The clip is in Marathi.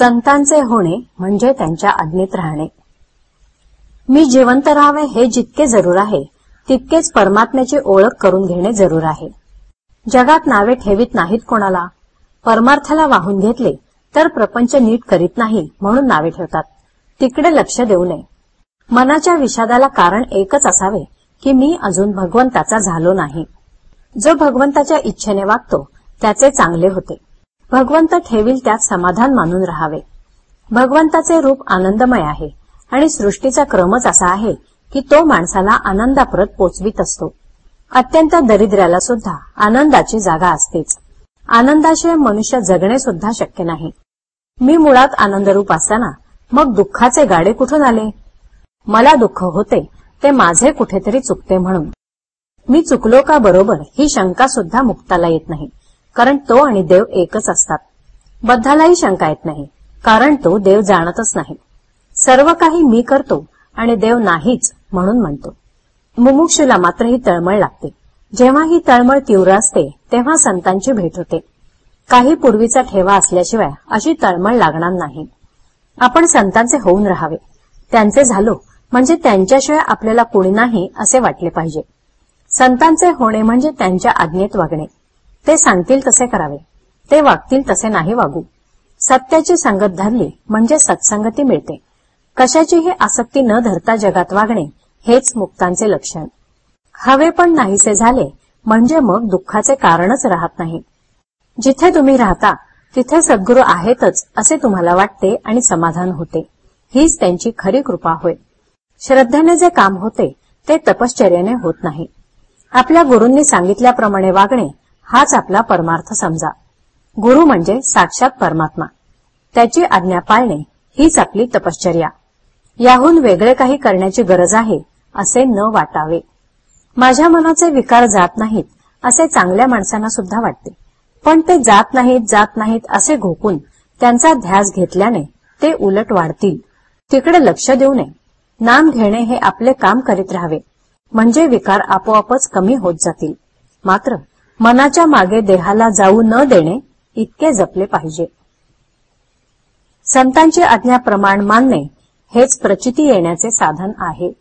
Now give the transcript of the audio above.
संतांचे होणे म्हणजे त्यांच्या आज्ञेत राहणे. मी जिवंत राहावे हे जितके जरूर आहे तितकेच परमात्म्याची ओळख करून घेणे जरूर आहे. जगात नावे ठेवीत नाहीत कोणाला. परमार्थाला वाहून घेतले तर प्रपंच नीट करीत नाही म्हणून नावे ठेवतात. तिकडे लक्ष देऊ नये. मनाच्या विषादाला कारण एकच असावे की मी अजून भगवंताचा झालो नाही. जो भगवंताच्या इच्छेने वागतो त्याचे चांगले होते. भगवंत ठेवील त्यात समाधान मानून राहावे. भगवंताचे रूप आनंदमय आहे आणि सृष्टीचा क्रमच असा आहे की तो माणसाला आनंदाप्रत पोचवीत असतो. अत्यंत दरिद्र्याला सुद्धा आनंदाची जागा असतेच. आनंदाशिवाय मनुष्य जगणे सुद्धा शक्य नाही. मी मुळात आनंदरूप असताना मग दुःखाचे गाडे कुठून आले? मला दुःख होते ते माझे कुठेतरी चुकते म्हणून. मी चुकलो का बरोबर ही शंका सुद्धा मुक्ताला येत नाही. कारण तो आणि देव एकच असतात. बद्धालाही शंका येत नाही कारण तो देव जाणतच नाही. सर्व काही मी करतो आणि देव नाहीच म्हणून म्हणतो. मुमुक्षूला मात्र ही तळमळ लागते. जेव्हा ही तळमळ तीव्र असते तेव्हा संतांची भेट होते. काही पूर्वीचा ठेवा असल्याशिवाय अशी तळमळ लागणार नाही. आपण संतांचे होऊन राहावे. त्यांचे झालो म्हणजे त्यांच्याशिवाय आपल्याला कुणी नाही असे वाटले पाहिजे. संतांचे होणे म्हणजे त्यांच्या आज्ञेत वागणे. ते सांगतील तसे करावे. ते वागतील तसे नाही वागू. सत्याची संगत धरली म्हणजे सत्संगती मिळते. कशाचीही आसक्ती न धरता जगात वागणे हेच मुक्तांचे लक्षण. हवे पण नाहीसे झाले म्हणजे मग दुःखाचे कारणच राहत नाही. जिथे तुम्ही राहता तिथे सद्गुरू आहेतच असे तुम्हाला वाटते आणि समाधान होते. हीच त्यांची खरी कृपा होय. श्रद्धेने जे काम होते ते तपश्चर्याने होत नाही. आपल्या गुरूंनी सांगितल्याप्रमाणे वागणे हाच आपला परमार्थ समजा. गुरु म्हणजे साक्षात परमात्मा. त्याची आज्ञा पाळणे हीच आपली तपश्चर्या. याहून वेगळे काही करण्याची गरज आहे असे न वाटावे. माझ्या मनाचे विकार जात नाहीत असे चांगल्या माणसांना सुद्धा वाटते. पण ते जात नाहीत जात नाहीत असे घोकून त्यांचा ध्यास घेतल्याने ते उलट वाढतील. तिकडे लक्ष देऊ नये. नाम घेणे हे आपले काम करीत राहावे. म्हणजे विकार आपोआपच कमी होत जातील. मात्र मनाच्या मागे देहाला जाऊ न देणे इतके जपले पाहिजे. संतांची आज्ञा प्रमाण मानणे हेच प्रचिती येण्याचे साधन आहे.